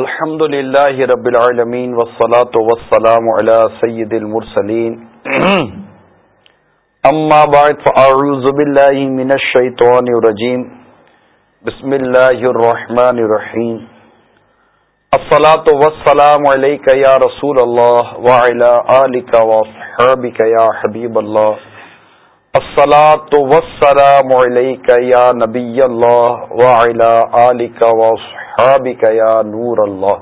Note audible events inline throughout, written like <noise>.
الحمد للہ رب العالمین والصلاة والسلام على سید المرسلین <clears throat> اما بعد فاعوذ باللہ من الشیطان الرجیم بسم اللہ الرحمن الرحیم الصلاة والسلام علیکہ یا رسول اللہ وعلى آلکہ واصحابکہ یا حبیب اللہ الصلاة والسلام علیکہ یا نبی اللہ وعلى آلکہ واصحابکہ یا نور اللہ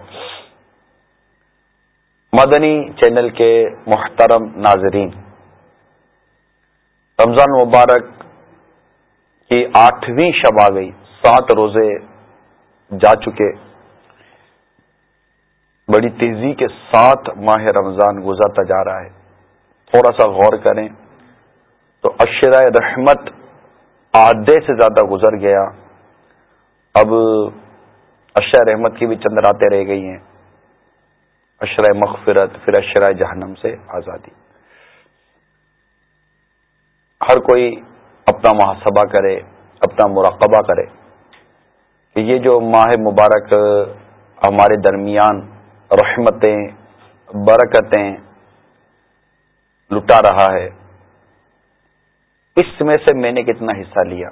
مدنی چینل کے محترم ناظرین، رمضان مبارک کی آٹھویں شب آ گئی، سات روزے جا چکے۔ بڑی تیزی کے ساتھ ماہ رمضان گزرتا جا رہا ہے۔ تھوڑا سا غور کریں۔ تو اشرائے رحمت آدھے سے زیادہ گزر گیا۔ اب اشرۂ رحمت کی بھی چند راتیں رہ گئی ہیں۔ اشرۂ مغفرت، پھر اشرۂ جہنم سے آزادی۔ ہر کوئی اپنا محاسبہ کرے، اپنا مراقبہ کرے۔ کہ یہ جو ماہ مبارک، ہمارے درمیان رحمتیں، برکتیں لٹا رہا ہے اس میں سے میں نے کتنا حصہ لیا۔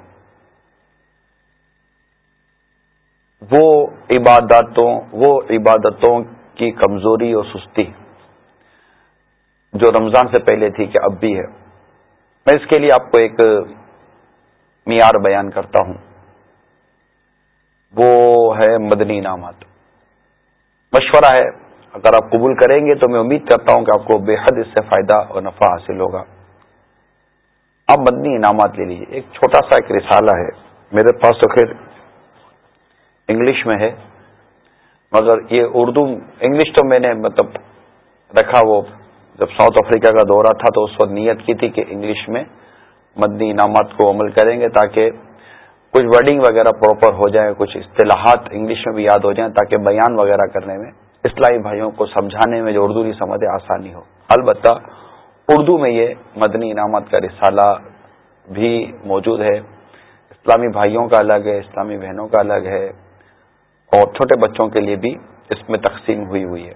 وہ عبادتوں وہ عبادتوں کی کمزوری اور سستی جو رمضان سے پہلے تھی کہ اب بھی ہے۔ میں اس کے لیے آپ کو ایک معیار بیان کرتا ہوں۔ وہ ہے مدنی انعامات۔ مشورہ ہے، اگر آپ قبول کریں گے تو میں امید کرتا ہوں کہ آپ کو بے حد اس سے فائدہ اور نفع حاصل ہوگا۔ آپ مدنی انعامات لے لیجیے ایک چھوٹا سا ایک رسالہ ہے۔ میرے پاس تو خیر انگلش میں ہے، مگر یہ اردو انگلش تو میں نے مطلب رکھا وہ جب ساؤتھ افریقہ کا دورہ تھا تو اس وقت نیت کی تھی کہ انگلش میں مدنی انعامات کو عمل کریں گے تاکہ کچھ ورڈنگ وغیرہ پراپر ہو جائے کچھ اصطلاحات انگلش میں بھی یاد ہو جائیں تاکہ بیان وغیرہ کرنے میں اسلامی بھائیوں کو سمجھانے میں جو اردو نہیں سمجھے آسانی ہو۔ البتہ اردو میں یہ مدنی انعامات کا رسالہ بھی موجود ہے۔ اسلامی بھائیوں کا الگ ہے، اسلامی بہنوں کا الگ ہے اور چھوٹے بچوں کے لیے بھی اس میں تقسیم ہوئی ہوئی ہے۔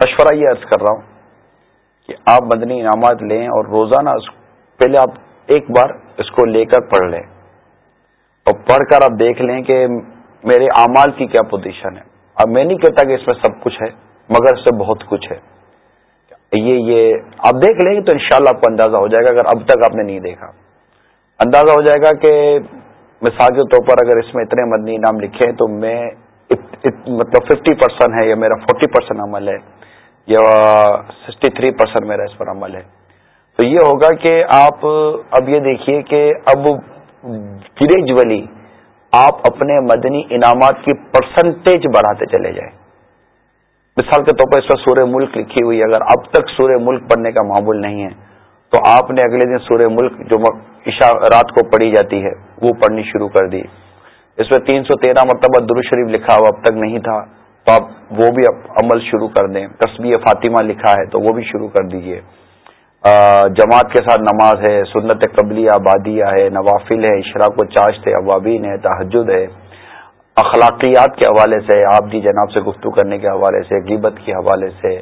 مشورہ یہ عرض کر رہا ہوں کہ آپ مدنی انعامات لیں اور روزانہ پہلے آپ ایک بار اس کو لے کر پڑھ لیں۔ اور پڑھ کر آپ دیکھ لیں کہ میرے اعمال کی کیا پوزیشن ہے۔ اب میں نہیں کہتا کہ اس میں سب کچھ ہے، مگر اس سے بہت کچھ ہے۔ یہ یہ، آپ دیکھ لیں گے تو انشاءاللہ آپ کو اندازہ ہو جائے گا، اگر اب تک آپ نے نہیں دیکھا۔ اندازہ ہو جائے گا کہ مثال کے طور پر اگر اس میں اتنے مدنی انعام لکھے تو میں مطلب ففٹی پرسینٹ ہے یا میرا فورٹی پرسینٹ عمل ہے یا سکسٹی تھری پرسینٹ میرا اس پر عمل ہے۔ تو یہ ہوگا کہ آپ اب یہ دیکھیے کہ اب گریجولی آپ اپنے مدنی انعامات کی پرسنٹیج بڑھاتے چلے جائیں۔ مثال کے طور پر اس پر سورہ ملک لکھی ہوئی اگر اب تک سورہ ملک پڑھنے کا معمول نہیں ہے، تو آپ نے اگلے دن سورہ ملک جو عشاء رات کو پڑھی جاتی ہے، وہ پڑھنی شروع کر دی۔ اس میں تین سو تیرہ مرتبہ درو شریف لکھا ہوا اب تک نہیں تھا، تو آپ وہ بھی عمل شروع کر دیں۔ تصویر فاطمہ لکھا ہے، تو وہ بھی شروع کر دیجیے جماعت کے ساتھ نماز ہے، سنت قبلی آبادیہ ہے، نوافل ہے اشراق و چاشت ہے عوابین ہے تحجد ہے۔ اخلاقیات کے حوالے سے، آپ جی جناب سے گفتگو کرنے کے حوالے سے، غیبت کے حوالے سے،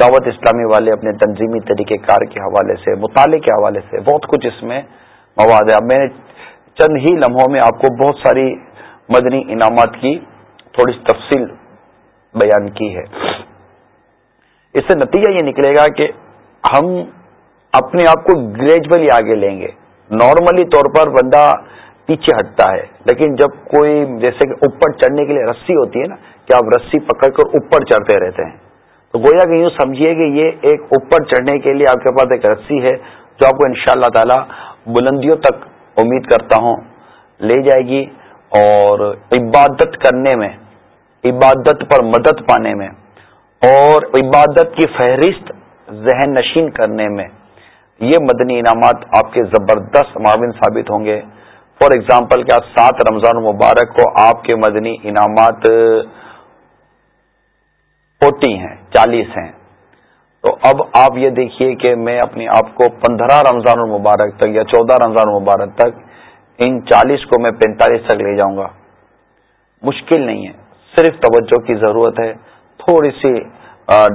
دعوت اسلامی والے اپنے تنظیمی طریقہ کار کے حوالے سے، مطالعے کے حوالے سے، بہت کچھ اس میں مواد ہے۔ اب میں نے چند ہی لمحوں میں آپ کو بہت ساری مدنی انعامات کی تھوڑی سی تفصیل بیان کی ہے۔ اس سے نتیجہ یہ نکلے گا کہ ہم اپنے آپ کو گریجولی آگے لیں گے۔ نارملی طور پر بندہ پیچھے ہٹتا ہے۔ لیکن جب کوئی جیسے کہ اوپر چڑھنے کے لیے رسی ہوتی ہے نا، کہ آپ رسی پکڑ کر اوپر چڑھتے رہتے ہیں۔ تو گویا کہ یوں سمجھیے کہ یہ ایک اوپر چڑھنے کے لیے آپ کے پاس ایک رسی ہے، جو آپ کو ان شاء اللہ تعالی بلندیوں تک امید کرتا ہوں لے جائے گی۔ اور عبادت کرنے میں، عبادت پر مدد پانے میں، اور عبادت کی فہرست ذہن نشین کرنے میں، یہ مدنی انعامات آپ کے زبردست معاون ثابت ہوں گے۔ فار ایگزامپل کیا سات رمضان مبارک کو آپ کے مدنی انعامات فورٹی ہیں، چالیس ہیں؟ تو اب آپ یہ دیکھیے کہ میں اپنے آپ کو پندرہ رمضان المبارک تک یا چودہ رمضان المبارک تک ان چالیس کو میں پینتالیس تک لے جاؤں گا۔ مشکل نہیں ہے، صرف توجہ کی ضرورت ہے۔ تھوڑی سی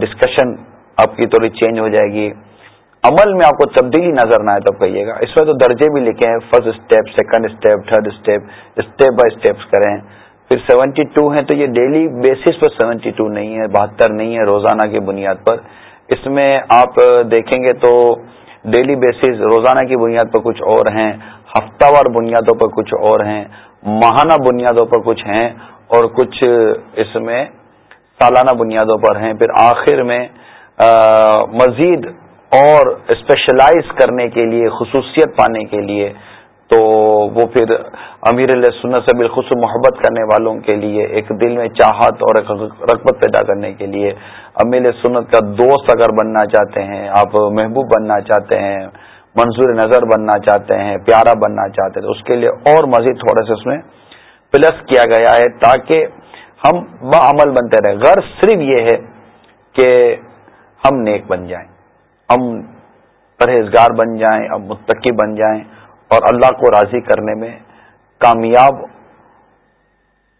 ڈسکشن آپ کی تھوڑی چینج ہو جائے گی۔ عمل میں آپ کو تبدیلی نظر نہ آئے تو کہیے گا۔ اس میں تو درجے بھی لکھے ہیں۔ First step second step third step step by steps کریں۔ پھر سیونٹی ٹو ہیں تو یہ ڈیلی بیسس پر سیونٹی ٹو نہیں ہے، بہتر نہیں ہے روزانہ کی بنیاد پر۔ اس میں آپ دیکھیں گے تو ڈیلی بیسس روزانہ کی بنیاد پر کچھ اور ہیں۔ ہفتہ وار بنیادوں پر کچھ اور ہیں۔ ماہانہ بنیادوں پر کچھ ہیں۔ اور کچھ اس میں سالانہ بنیادوں پر ہیں۔ پھر آخر میں مزید اور اسپیشلائز کرنے کے لیے، خصوصیت پانے کے لیے، تو وہ پھر امیر اللہ سنت سے بالخصوص محبت کرنے والوں کے لیے، ایک دل میں چاہت اور ایک رغبت پیدا کرنے کے لیے امیر سنت کا دوست اگر بننا چاہتے ہیں، آپ محبوب بننا چاہتے ہیں، منظور نظر بننا چاہتے ہیں، پیارا بننا چاہتے ہیں، تو اس کے لیے اور مزید تھوڑے سے اس میں پلس کیا گیا ہے تاکہ ہم بعمل بنتے رہے غرض صرف یہ ہے کہ ہم نیک بن جائیں۔ ہم پرہیزگار بن جائیں، ہم متقی بن جائیں اور اللہ کو راضی کرنے میں کامیاب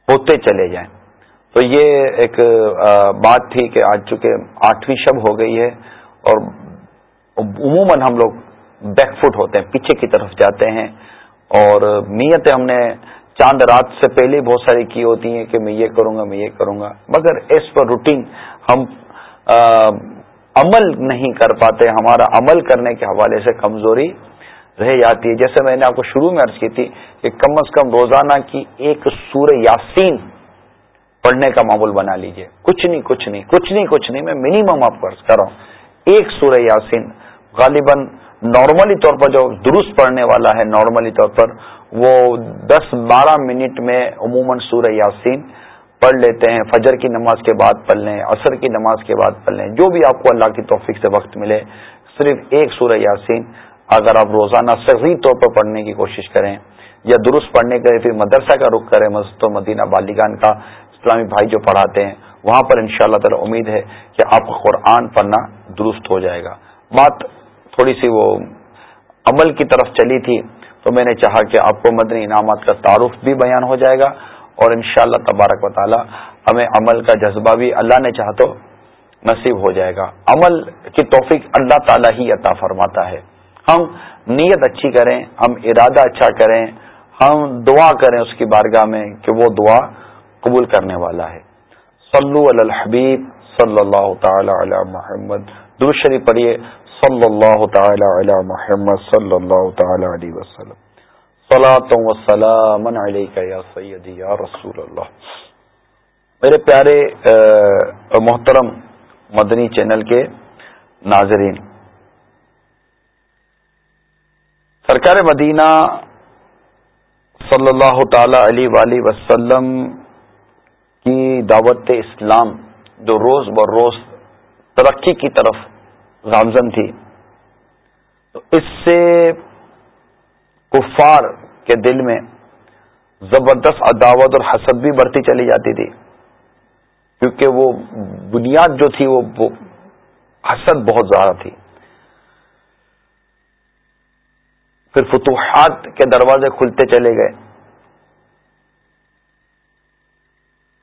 ہوتے چلے جائیں۔ تو یہ ایک بات تھی کہ آج چونکہ آٹھویں شب ہو گئی ہے اور عموماً ہم لوگ بیک فٹ ہوتے ہیں، پیچھے کی طرف جاتے ہیں اور نیتیں ہم نے چاند رات سے پہلے بہت ساری کی ہوتی ہیں کہ میں یہ کروں گا، میں یہ کروں گا۔ مگر ایز پر روٹین ہم عمل نہیں کر پاتے، ہمارا عمل کرنے کے حوالے سے کمزوری رہ جاتی ہے۔ جیسے میں نے آپ کو شروع میں عرض کی تھی کہ کم از کم روزانہ کی ایک سور یاسین پڑھنے کا معمول بنا لیجیے۔ کچھ نہیں کچھ نہیں کچھ نہیں کچھ نہیں، میں منیمم آپ کو عرض کر رہا ہوں۔ ایک سورہ یاسین غالباً نارملی طور پر جو درست پڑھنے والا ہے نارملی طور پر وہ دس بارہ منٹ میں عموماً سورہ یاسین پڑھ لیتے ہیں، فجر کی نماز کے بعد پڑھ لیں، عصر کی نماز کے بعد پڑھ لیں، جو بھی آپ کو اللہ کی توفیق سے وقت ملے، صرف ایک سورہ یاسین، اگر آپ روزانہ صحیح طور پر پڑھنے کی کوشش کریں یا درست پڑھنے کے پھر مدرسہ کا رخ کریں، مسجد و مدینہ بالیگان کا، اسلامی بھائی جو پڑھاتے ہیں، وہاں پر ان شاء اللہ تعالی امید ہے کہ آپ کو قرآن پڑھنا درست ہو جائے گا۔ بات تھوڑی سی وہ عمل کی طرف چلی تھی، تو میں نے چاہا کہ آپ کو مدنی انعامات کا تعارف بھی بیان ہو جائے گا۔ اور ان شاء اللہ تبارک و تعالی ہمیں عمل کا جذبہ بھی اللہ نے چاہ تو نصیب ہو جائے گا۔ عمل کی توفیق اللہ تعالی ہی عطا فرماتا ہے۔ ہم نیت اچھی کریں، ہم ارادہ اچھا کریں، ہم دعا کریں اس کی بارگاہ میں کہ وہ دعا قبول کرنے والا ہے۔ صلو علی الحبیب صلی اللہ تعالی علی محمد۔ دوسری پڑھیے۔ صلی اللہ تعالی علی محمد صلی اللہ تعالی علیہ وسلم۔ وسلام یا سیدی، یا رسول اللہ۔ میرے پیارے محترم مدنی چینل کے ناظرین، سرکار مدینہ صلی اللہ تعالی علیہ وآلہ وسلم کی دعوت اسلام جو روز بروز ترقی کی طرف گامزن تھی، تو اس سے کفار کے دل میں زبردست عداوت اور حسد بھی بڑھتی چلی جاتی تھی۔ کیونکہ وہ بنیاد جو تھی وہ حسد بہت زیادہ تھی۔ پھر فتوحات کے دروازے کھلتے چلے گئے۔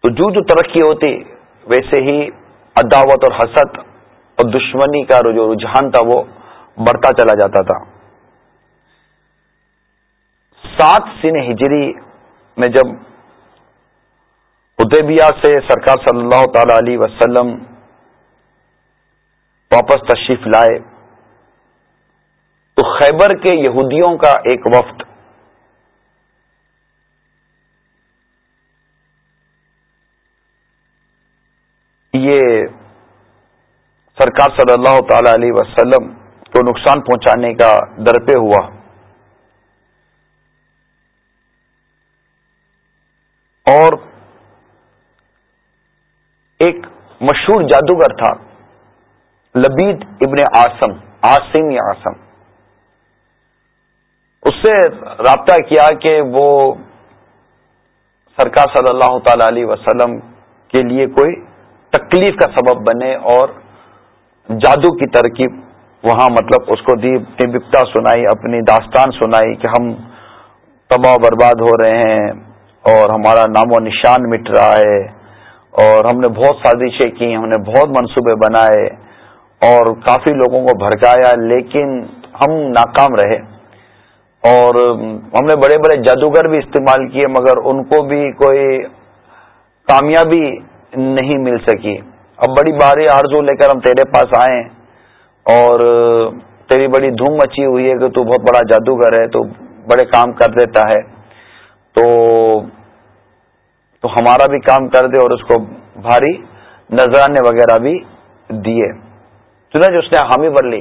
تو جو جو ترقی ہوتی، ویسے ہی عداوت اور حسد اور دشمنی کا جو رجحان تھا وہ بڑھتا چلا جاتا تھا۔ سات سن ہجری میں جب ادیبیا سے سرکار صلی اللہ تعالی علیہ وسلم واپس تشریف لائے، تو خیبر کے یہودیوں کا ایک وفد یہ سرکار صلی اللہ تعالی علیہ وسلم کو نقصان پہنچانے کا درپے ہوا۔ اور ایک مشہور جادوگر تھا، لبید ابن آسم آسم یا آسم اس سے رابطہ کیا کہ وہ سرکار صلی اللہ تعالی علیہ وسلم کے لیے کوئی تکلیف کا سبب بنے اور جادو کی ترکیب وہاں مطلب اس کو دی اپنی بپتا سنائی، اپنی داستان سنائی کہ ہم تباہ برباد ہو رہے ہیں۔ اور ہمارا نام و نشان مٹ رہا ہے، اور ہم نے بہت سازشیں کی، ہم نے بہت منصوبے بنائے، اور کافی لوگوں کو بھڑکایا، لیکن ہم ناکام رہے۔ اور ہم نے بڑے بڑے جادوگر بھی استعمال کیے، مگر ان کو بھی کوئی کامیابی نہیں مل سکی۔ اب بڑی باری آرزو لے کر ہم تیرے پاس آئے اور تیری بڑی دھوم مچی ہوئی ہے کہ تو بہت بڑا جادوگر ہے، تو بڑے کام کر دیتا ہے۔ تو تو ہمارا بھی کام کر دے اور اس کو بھاری نذرانے وغیرہ بھی دیے۔ چنانچہ اس نے حامی بھر لی۔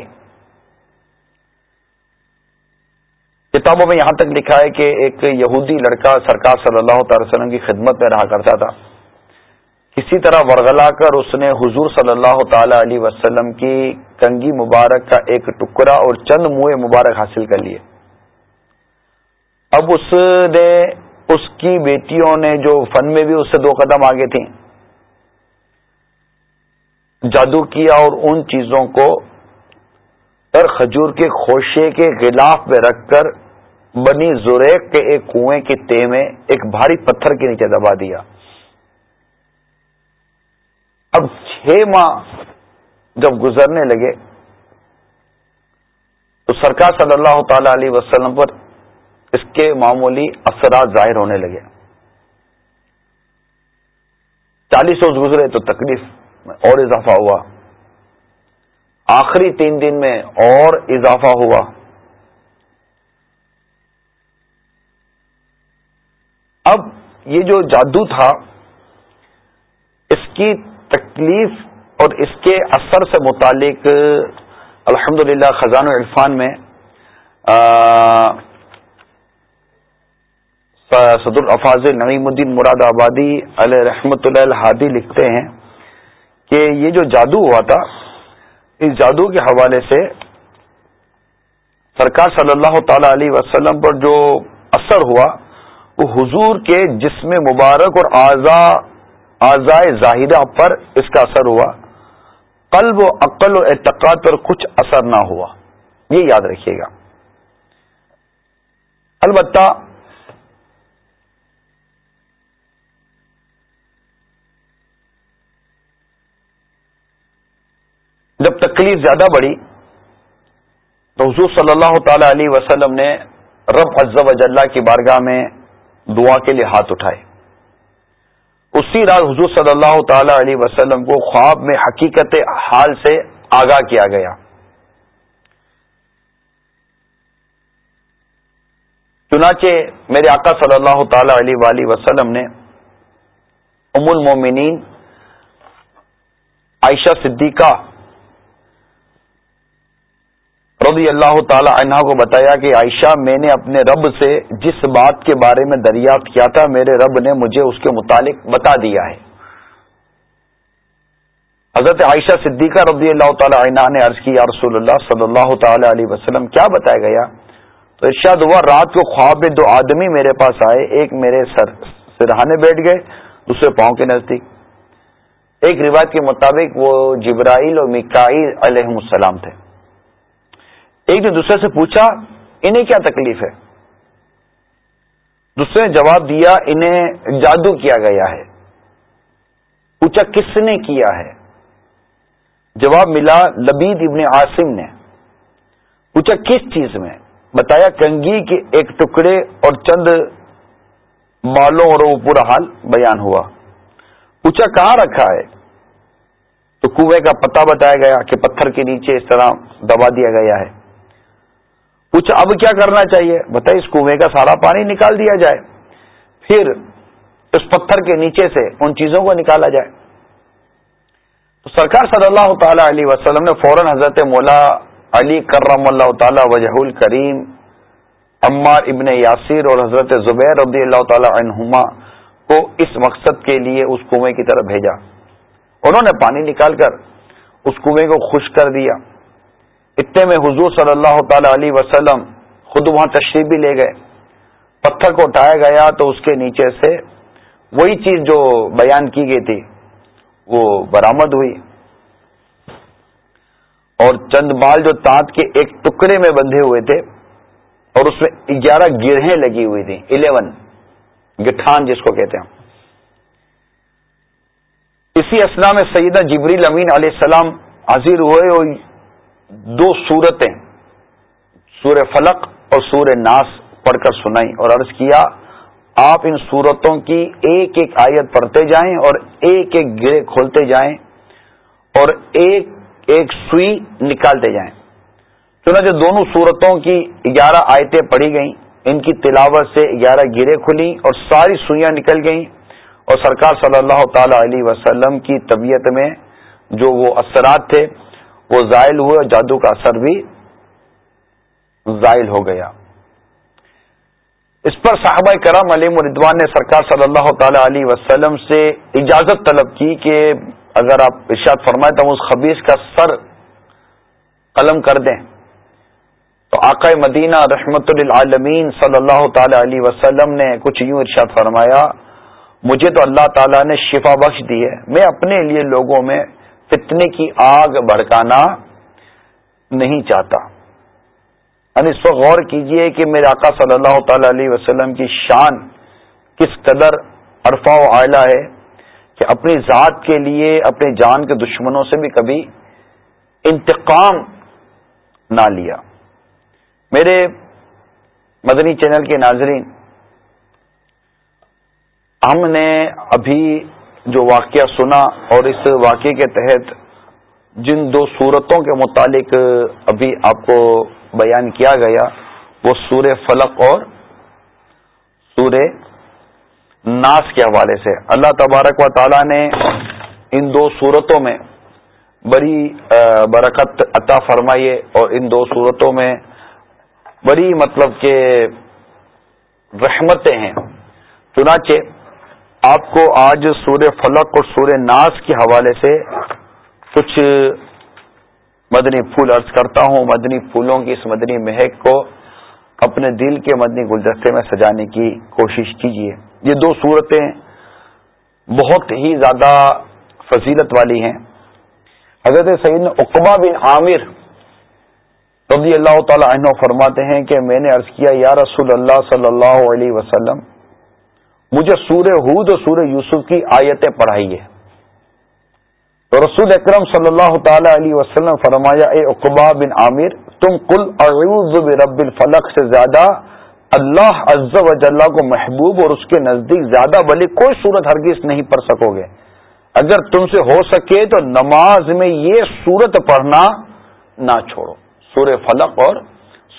کتابوں میں یہاں تک لکھا ہے کہ ایک یہودی لڑکا سرکار صلی اللہ تعالی وسلم کی خدمت میں رہا کرتا تھا۔ کسی طرح ورگلا کر اس نے حضور صلی اللہ تعالی علیہ وسلم کی کنگی مبارک کا ایک ٹکڑا اور چند منہ مبارک حاصل کر لیے۔ اب اس نے اس کی بیٹیوں نے جو فن میں بھی اس سے دو قدم آگے تھیں، جادو کیا اور ان چیزوں کو پر کھجور کے خوشے کے غلاف میں رکھ کر بنی زوریک کے ایک کنویں کے تے میں ایک بھاری پتھر کے نیچے دبا دیا۔ اب چھ ماہ جب گزرنے لگے تو سرکار صلی اللہ تعالی علیہ وسلم پر اس کے معمولی اثرات ظاہر ہونے لگے۔ چالیس روز گزرے تو تکلیف میں اور اضافہ ہوا۔ آخری تین دن میں اور اضافہ ہوا۔ اب یہ جو جادو تھا، اس کی تکلیف اور اس کے اثر سے متعلق الحمدللہ للہ خزان عرفان میں صدر الفاظ نعیم الدین مراد آبادی علیہ رحمت اللہ الحادی لکھتے ہیں کہ یہ جو جادو ہوا تھا، اس جادو کے حوالے سے سرکار صلی اللہ تعالی علیہ وسلم پر جو اثر ہوا، وہ حضور کے جسم مبارک اور آزائے ظاہرہ پر اس کا اثر ہوا۔ قلب و عقل و اعتقاد پر کچھ اثر نہ ہوا۔ یہ یاد رکھیے گا۔ البتہ جب تکلیف زیادہ بڑھی تو حضور صلی اللہ تعالی علیہ وسلم نے رب عز و جلہ کی بارگاہ میں دعا کے لیے ہاتھ اٹھائے۔ اسی رات حضور صلی اللہ تعالی علیہ وسلم کو خواب میں حقیقت حال سے آگاہ کیا گیا۔ چنانچہ میرے آقا صلی اللہ تعالی علیہ وآلہ وسلم نے ام المومنین عائشہ صدیقہ رضی اللہ تعالی عنہ کو بتایا کہ عائشہ، میں نے اپنے رب سے جس بات کے بارے میں دریافت کیا تھا، میرے رب نے مجھے اس کے متعلق بتا دیا ہے۔ حضرت عائشہ صدیقہ رضی اللہ تعالی عنہ نے عرض کی، یا رسول اللہ صلی اللہ تعالی علیہ وسلم، کیا بتایا گیا؟ تو ارشاد ہوا، رات کو خواب میں دو آدمی میرے پاس آئے۔ ایک میرے سر سرہانے بیٹھ گئے، دوسرے پاؤں کے نزدیک۔ ایک روایت کے مطابق وہ جبرائیل اور مکائیل علیہ السلام تھے۔ ایک نے دوسرے سے پوچھا، انہیں کیا تکلیف ہے؟ دوسرے نے جواب دیا، انہیں جادو کیا گیا ہے۔ پوچھا، کس نے کیا ہے؟ جواب ملا لبید ابن عاصم نے۔ پوچھا، کس چیز میں؟ بتایا کنگی کے ایک ٹکڑے اور چند بالوں اور وہ پورا حال بیان ہوا۔ پوچھا، کہاں رکھا ہے؟ تو کنویں کا پتہ بتایا گیا کہ پتھر کے نیچے اس طرح دبا دیا گیا ہے۔ پوچھا، اب کیا کرنا چاہیے؟ بتائیے اس کنویں کا سارا پانی نکال دیا جائے۔ پھر اس پتھر کے نیچے سے ان چیزوں کو نکالا جائے۔ تو سرکار صلی اللہ تعالی علیہ وسلم نے فوراً حضرت مولا علی کرم اللہ تعالی وجہ الکریم، عمار ابن یاسر اور حضرت زبیر رضی اللہ تعالی عنہما کو اس مقصد کے لیے اس کنویں کی طرف بھیجا۔ انہوں نے پانی نکال کر اس کنویں کو خوش کر دیا۔ اتنے میں حضور صلی اللہ تعالی علیہ وسلم خود وہاں تشریف بھی لے گئے، پتھر کو اٹھایا گیا تو اس کے نیچے سے وہی چیز جو بیان کی گئی تھی، وہ برامد ہوئی۔ اور چند بال جو تانت کے ایک ٹکڑے میں بندھے ہوئے تھے اور اس میں گیارہ گرہیں لگی ہوئی تھی الیون، گٹھان جس کو کہتے ہیں۔ اسی اسلام میں سیدہ جبریل امین علیہ السلام حاضر ہوئے اور دو صورتیں سور فلق اور سور ناس پڑھ کر سنائی اور عرض کیا، آپ ان صورتوں کی ایک ایک آیت پڑھتے جائیں اور ایک ایک گرے کھولتے جائیں اور ایک ایک سوئی نکالتے جائیں۔ چنانچہ دونوں صورتوں کی گیارہ آیتیں پڑھی گئیں، ان کی تلاوت سے گیارہ گرے کھلی اور ساری سوئیاں نکل گئیں اور سرکار صلی اللہ تعالی علیہ وسلم کی طبیعت میں جو وہ اثرات تھے وہ زائل ہوئے اور جادو کا اثر بھی زائل ہو گیا۔ اس پر صحابہ کرم علیم مردوان نے سرکار صلی اللہ تعالی علیہ وسلم سے اجازت طلب کی کہ اگر آپ ارشاد فرمائے تو ہم اس خبیص کا سر قلم کر دیں۔ تو آقا مدینہ رحمت للعالمین صلی اللہ تعالی علیہ وسلم نے کچھ یوں ارشاد فرمایا، مجھے تو اللہ تعالیٰ نے شفا بخش دی ہے، میں اپنے لیے لوگوں میں فتنے کی آگ بھڑکانا نہیں چاہتا۔ یعنی اس وقت غور کیجیے کہ میرے آقا صلی اللہ تعالی علیہ وسلم کی شان کس قدر عرفا و اعلی ہے کہ اپنی ذات کے لیے اپنے جان کے دشمنوں سے بھی کبھی انتقام نہ لیا۔ میرے مدنی چینل کے ناظرین، ہم نے ابھی جو واقعہ سنا اور اس واقعے کے تحت جن دو صورتوں کے متعلق ابھی آپ کو بیان کیا گیا، وہ سور فلق اور سور ناس کے حوالے سے۔ اللہ تبارک و تعالی نے ان دو صورتوں میں بڑی برکت عطا فرمائیے اور ان دو صورتوں میں بڑی مطلب کہ رحمتیں ہیں۔ چنانچہ آپ کو آج سور فلق اور سور ناس کے حوالے سے کچھ مدنی پھول عرض کرتا ہوں۔ مدنی پھولوں کی اس مدنی مہک کو اپنے دل کے مدنی گلدستے میں سجانے کی کوشش کیجیے یہ دو صورتیں بہت ہی زیادہ فضیلت والی ہیں۔ حضرت سعید اقبا بن عامر رضی اللہ تعالی عنہ فرماتے ہیں کہ میں نے عرض کیا، یا رسول اللہ صلی اللہ علیہ وسلم مجھے سورہ ہود اور سورہ یوسف کی آیتیں پڑھائی ہے تو رسول اکرم صلی اللہ تعالی علیہ وسلم فرمایا، اے اقبا بن عامر، تم کل اعوذ برب الفلق سے زیادہ اللہ عز و جلہ کو محبوب اور اس کے نزدیک زیادہ بلی کوئی صورت ہرگز نہیں پڑھ سکو گے۔ اگر تم سے ہو سکے تو نماز میں یہ صورت پڑھنا نہ چھوڑو۔ سورہ فلق اور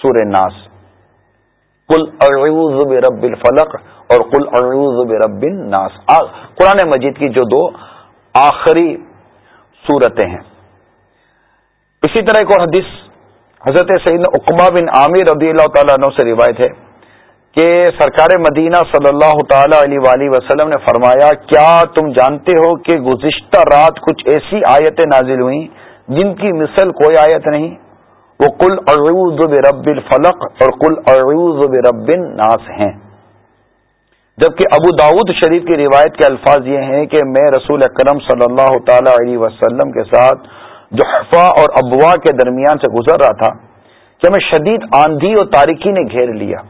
سورہ ناس۔ کل اعوذ برب الفلق اور کل اعوذ برب الناس قرآن مجید کی جو دو آخری صورتیں ہیں۔ اسی طرح ایک اور حدیث حضرت سعید اقبا بن عامر رضی اللہ تعالیٰ عنہ سے روایت ہے کہ سرکار مدینہ صلی اللہ تعالی علیہ وآلہ وسلم نے فرمایا، کیا تم جانتے ہو کہ گزشتہ رات کچھ ایسی آیتیں نازل ہوئیں جن کی مثل کوئی آیت نہیں؟ وہ کل اعوذ برب الفلق اور کل اعوذ برب الناس ہیں۔ جبکہ ابو داود شریف کی روایت کے الفاظ یہ ہیں کہ میں رسول اکرم صلی اللہ تعالی علیہ وسلم کے ساتھ جو حفا اور ابوا کے درمیان سے گزر رہا تھا کہ ہمیں شدید آندھی اور تاریکی نے گھیر لیا۔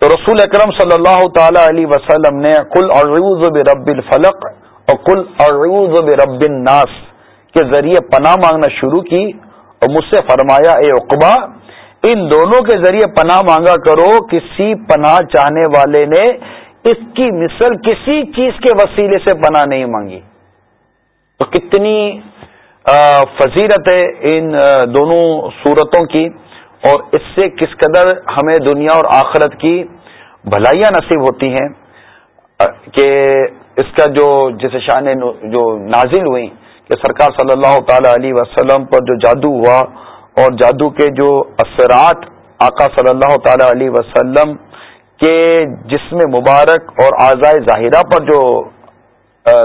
تو رسول اکرم صلی اللہ تعالی علیہ وسلم نے کل اعوذ برب الفلق اور کل اعوذ برب الناس کے ذریعے پناہ مانگنا شروع کی۔ اور مجھ سے فرمایا، اے اقبا ان دونوں کے ذریعے پناہ مانگا کرو، کسی پناہ چاہنے والے نے اس کی مثل کسی چیز کے وسیلے سے پناہ نہیں مانگی. تو کتنی فضیرت ہے ان دونوں صورتوں کی، اور اس سے کس قدر ہمیں دنیا اور آخرت کی بھلائیاں نصیب ہوتی ہیں کہ اس کا جو جس شان جو نازل ہوئی کہ سرکار صلی اللہ تعالی علیہ وسلم پر جو جادو ہوا اور جادو کے جو اثرات آقا صلی اللہ تعالی علیہ وسلم کے جسم مبارک اور آزائے ظاہرہ پر جو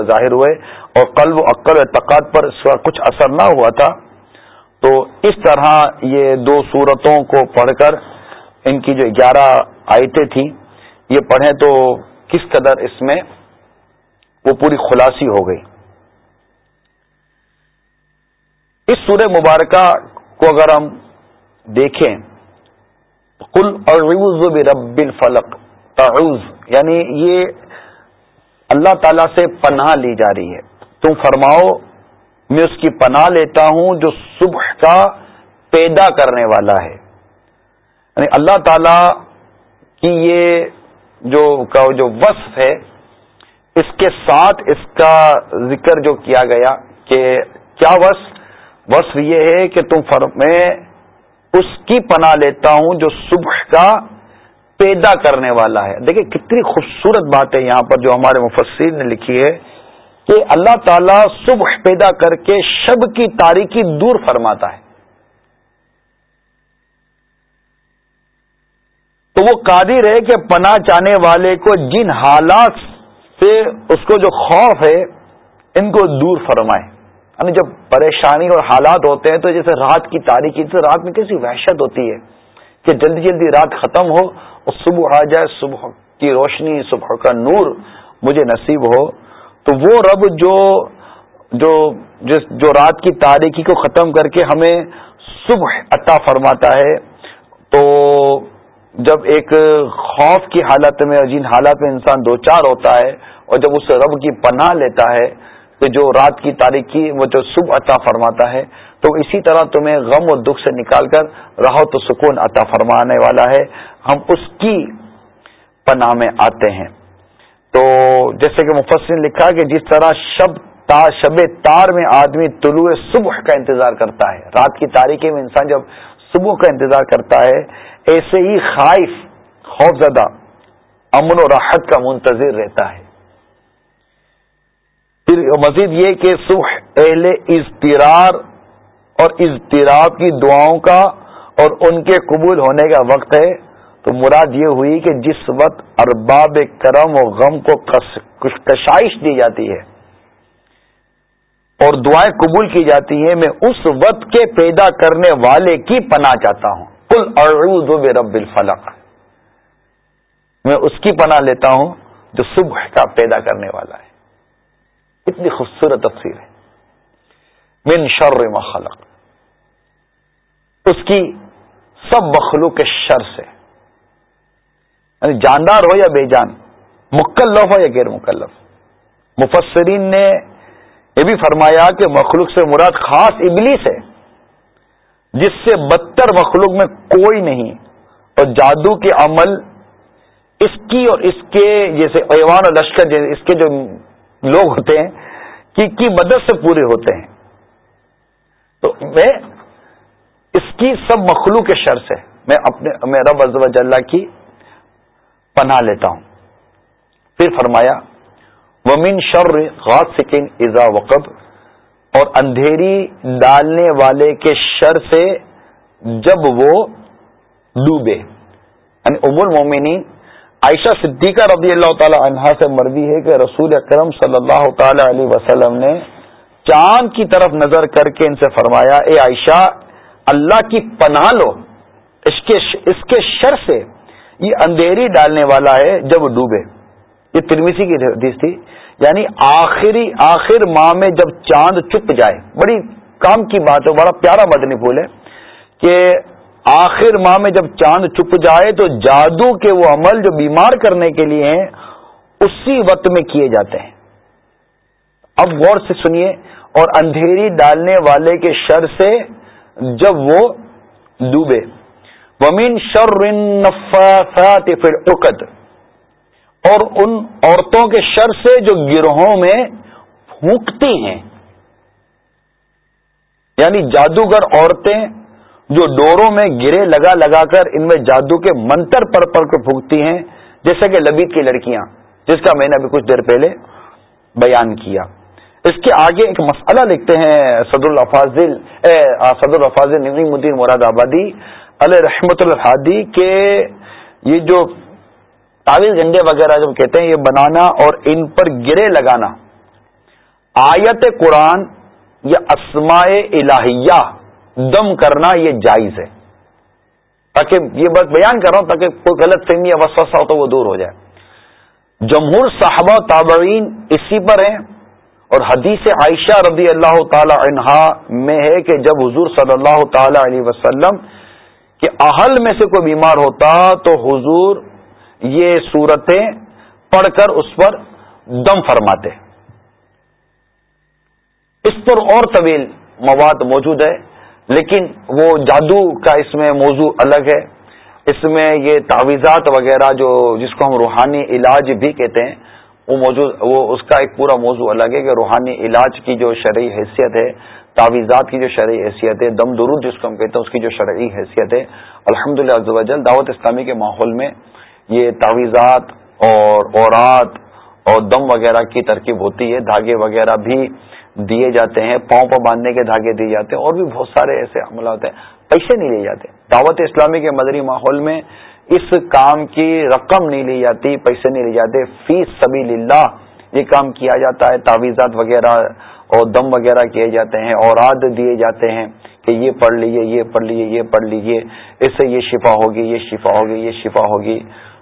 ظاہر ہوئے اور قلب و عقل اعتقاد پر کچھ اثر نہ ہوا تھا، تو اس طرح یہ دو صورتوں کو پڑھ کر ان کی جو گیارہ آیتیں تھیں، یہ پڑھیں تو کس قدر اس میں وہ پوری خلاصی ہو گئی۔ اس سورہ مبارکہ کو اگر ہم دیکھیں کل اعوذ برب الفلق تعوذ یعنی یہ اللہ تعالی سے پناہ لی جا رہی ہے۔ تم فرماؤ، میں اس کی پناہ لیتا ہوں جو صبح کا پیدا کرنے والا ہے۔ یعنی اللہ تعالی کی یہ جو جو وصف ہے، اس کے ساتھ اس کا ذکر جو کیا گیا کہ کیا وصف؟ وصف یہ ہے کہ تم فرم میں اس کی پناہ لیتا ہوں جو صبح کا پیدا کرنے والا ہے۔ دیکھیں کتنی خوبصورت بات ہے یہاں پر جو ہمارے مفسر نے لکھی ہے کہ اللہ تعالی صبح پیدا کر کے شب کی تاریخی دور فرماتا ہے۔ تو وہ قادر ہے کہ پناہ چاہنے والے کو جن حالات سے اس کو جو خوف ہے ان کو دور فرمائے۔ یعنی جب پریشانی اور حالات ہوتے ہیں تو جیسے رات کی تاریخی تو رات میں کیسی وحشت ہوتی ہے کہ جلدی جلدی رات ختم ہو اور صبح آ جائے، صبح کی روشنی، صبح کا نور مجھے نصیب ہو۔ تو وہ رب جو جو، جس، جو رات کی تاریخی کو ختم کر کے ہمیں صبح عطا فرماتا ہے، تو جب ایک خوف کی حالت میں جن حالات میں انسان دو چار ہوتا ہے اور جب اس رب کی پناہ لیتا ہے جو رات کی تاریخی وہ جو صبح عطا فرماتا ہے، تو اسی طرح تمہیں غم اور دکھ سے نکال کر رہو تو سکون عطا فرمانے والا ہے۔ ہم اس کی پناہ میں آتے ہیں۔ تو جیسے کہ مفسر نے لکھا کہ جس طرح شب تا، شب تار میں آدمی طلوع صبح کا انتظار کرتا ہے۔ رات کی تاریخی میں انسان جب صبح کا انتظار کرتا ہے، ایسے ہی خائف خوف زدہ امن و راحت کا منتظر رہتا ہے۔ پھر مزید یہ کہ صبح اہل اضطرار اور اضطراب کی دعاؤں کا اور ان کے قبول ہونے کا وقت ہے، تو مراد یہ ہوئی کہ جس وقت ارباب کرم و غم کو کشائش دی جاتی ہے اور دعائیں قبول کی جاتی ہیں، میں اس وقت کے پیدا کرنے والے کی پناہ چاہتا ہوں۔ کل اعوذ رب الفلق۔ میں اس کی پناہ لیتا ہوں جو صبح کا پیدا کرنے والا ہے۔ اتنی خوبصورت تفصیل ہے۔ من شر ما خلق۔ اس کی سب مخلوق کے شر سے۔ یعنی جاندار ہو یا بے جان، مکلف ہو یا غیر مکلف۔ مفسرین نے یہ بھی فرمایا کہ مخلوق سے مراد خاص ابلیس ہے، جس سے بدتر مخلوق میں کوئی نہیں۔ اور جادو کے عمل اس کی اور اس کے جیسے ایوان اور لشکر اس کے جو لوگ ہوتے ہیں کی کی مدد سے پورے ہوتے ہیں۔ تو میں اس کی سب مخلوق کے شر سے میں اپنے میں رب از اللہ کی پناہ لیتا ہوں۔ پھر فرمایا، ومن شر غاز سکن ازا وقب، اور اندھیری ڈالنے والے کے شر سے جب وہ ڈوبے۔ یعنی ام المومنین عائشہ صدیقہ رضی اللہ تعالی عنہا سے مرضی ہے کہ رسول اکرم صلی اللہ تعالی علیہ وسلم نے چاند کی طرف نظر کر کے ان سے فرمایا، اے عائشہ، اللہ کی پناہ لو۔ اس کے اس کے شر سے یہ اندھیری ڈالنے والا ہے جب ڈوبے۔ یہ ترمیسی کی حدیث تھی۔ یعنی آخری، آخر ماہ میں جب چاند چپ جائے۔ بڑی کام کی بات ہے، بڑا پیارا مدنی پھول ہے کہ آخر ماہ میں جب چاند چپ جائے تو جادو کے وہ عمل جو بیمار کرنے کے لیے ہیں، اسی وقت میں کیے جاتے ہیں۔ اب غور سے سنیے اور اندھیری ڈالنے والے کے شر سے جب وہ ڈوبے۔ ومین شر پھر اور ان عورتوں کے شر سے جو گروہوں میں پھونکتی ہیں۔ یعنی جادوگر عورتیں جو ڈوروں میں گرے لگا لگا کر ان میں جادو کے منتر پر پر کو پھونکتی ہیں جیسے کہ لبید کی لڑکیاں، جس کا میں نے ابھی کچھ دیر پہلے بیان کیا۔ اس کے آگے ایک مسئلہ لکھتے ہیں صدر الفاظل صدر الفاظل نظیم الدین مراد آبادی، علیہ رحمت الحادی کہ یہ جو تعویل جنڈے وغیرہ جب کہتے ہیں، یہ بنانا اور ان پر گرے لگانا۔ آیت قرآن یا اسماء الہیہ۔ دم کرنا یہ جائز ہے۔ تاکہ یہ بات بیان کر رہا ہوں تاکہ کوئی غلط فہمی یا وسوسہ ہو تو وہ دور ہو جائے۔ جمہور صحابہ تابعین اسی پر ہیں اور حدیث عائشہ رضی اللہ تعالی عنہا میں ہے کہ جب حضور صلی اللہ تعالی علیہ وسلم کے اہل میں سے کوئی بیمار ہوتا تو حضور یہ صورتیں پڑھ کر اس پر دم فرماتے۔ اس پر اور طویل مواد موجود ہے۔ لیکن وہ جادو کا اس میں موضوع الگ ہے۔ اس میں یہ تعویذات وغیرہ جو جس کو ہم روحانی علاج بھی کہتے ہیں، وہ موجود وہ اس کا ایک پورا موضوع الگ ہے کہ روحانی علاج کی جو شرعی حیثیت ہے، تعویذات کی جو شرعی حیثیت ہے، دم درود جس کو ہم کہتے ہیں، اس کی جو شرعی حیثیت ہے۔ الحمد للہ دعوت اسلامی کے ماحول میں یہ تعویذات اور اورات اور دم وغیرہ کی ترکیب ہوتی ہے۔ دھاگے وغیرہ بھی دیے جاتے ہیں، پاؤں پر باندھنے کے دھاگے دیے جاتے ہیں اور بھی بہت سارے ایسے عملات ہیں۔ پیسے نہیں لیے جاتے۔ دعوت اسلامی کے مدری ماحول میں اس کام کی رقم نہیں لی جاتی، پیسے نہیں لیے جاتے۔ فیس سبھی للہ یہ کام کیا جاتا ہے، تعویذات وغیرہ اور دم وغیرہ کیے جاتے ہیں اور آد دیے جاتے ہیں کہ یہ پڑھ لیجیے یہ پڑھ لیجیے یہ پڑھ لیجیے اس سے یہ شفا ہوگی، یہ شفا ہوگی، یہ شفا ہوگی۔